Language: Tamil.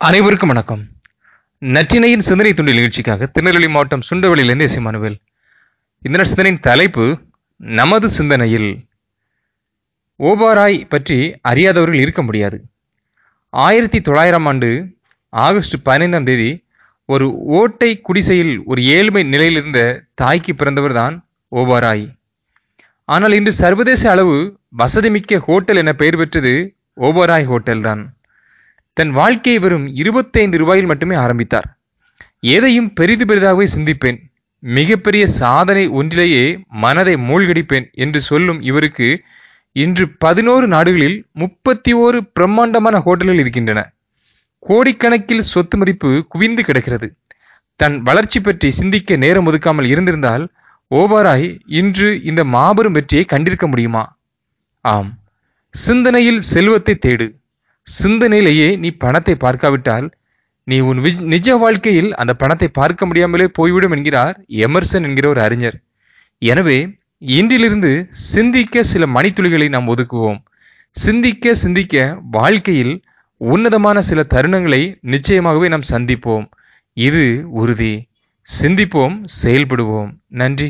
அனைவருக்கும் வணக்கம். நற்றினையின் சிந்தனை துண்டி நிகழ்ச்சிக்காக திருநெல்வேலி மாவட்டம் சுண்டவளியிலிருந்து எஸ் மனுவேல். இந்த சிந்தனையின் தலைப்பு நமது சிந்தனையில். ஓபாராய் பற்றி அறியாதவர்கள் இருக்க முடியாது. ஆயிரத்தி தொள்ளாயிரம் ஆண்டு ஆகஸ்ட் பதினைந்தாம் தேதி ஒரு ஓட்டை குடிசையில் ஒரு ஏழ்மை நிலையிலிருந்த தாய்க்கு பிறந்தவர் தான் ஓபாராய் ஆனால் இன்று சர்வதேச அளவு வசதிமிக்க ஹோட்டல் என பெயர் பெற்றது ஓபராய் ஹோட்டல் தான் தன் வாழ்க்கையை வெறும் இருபத்தைந்து ரூபாயில் மட்டுமே ஆரம்பித்தார். எதையும் பெரிது பெரிதாகவே சிந்திப்பேன். மிகப்பெரிய சாதனை ஒன்றிலேயே மனதை மூழ்கடிப்பேன் என்று சொல்லும் இவருக்கு இன்று பதினோரு நாடுகளில் முப்பத்தி ஓரு பிரம்மாண்டமான ஹோட்டல்கள் இருக்கின்றன. கோடிக்கணக்கில் சொத்து மதிப்பு குவிந்து கிடக்கிறது. தன் வளர்ச்சி பற்றி சிந்திக்க நேரம் ஒதுக்காமல் இருந்திருந்தால் ஓபாராய் இன்று இந்த மாபெரும் வெற்றியை கண்டிருக்க முடியுமா? ஆம். சிந்தனையில் செல்வத்தை தேடு. சிந்தனையிலேயே நீ பணத்தை பார்க்காவிட்டால் நீ உன் நிஜ வாழ்க்கையில் அந்த பணத்தை பார்க்க முடியாமலே போய்விடும் என்கிறார் எமர்சன் என்கிற ஒரு அறிஞர். எனவே இன்றிலிருந்து சிந்திக்க சில மணித்துளிகளை நாம் ஒதுக்குவோம். சிந்திக்க சிந்திக்க வாழ்க்கையில் உன்னதமான சில தருணங்களை நிச்சயமாகவே நாம் சந்திப்போம். இது உறுதி. சிந்திப்போம் செயல்படுவோம். நன்றி.